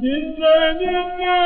Dizlerine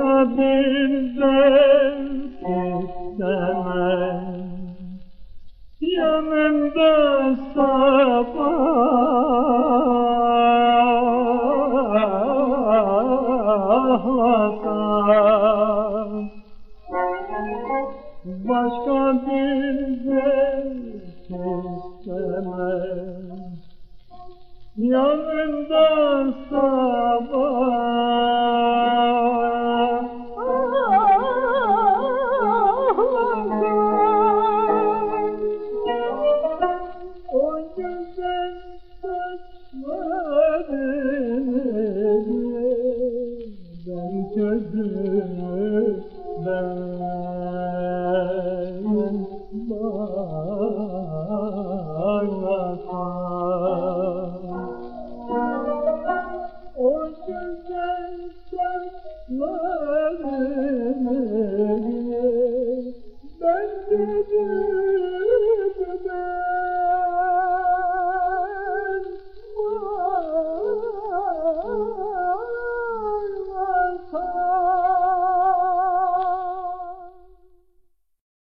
Başka bir zevk istemem Yanımda sabahlasam Başka bir zevk istemem Yanında sabah ben çözüp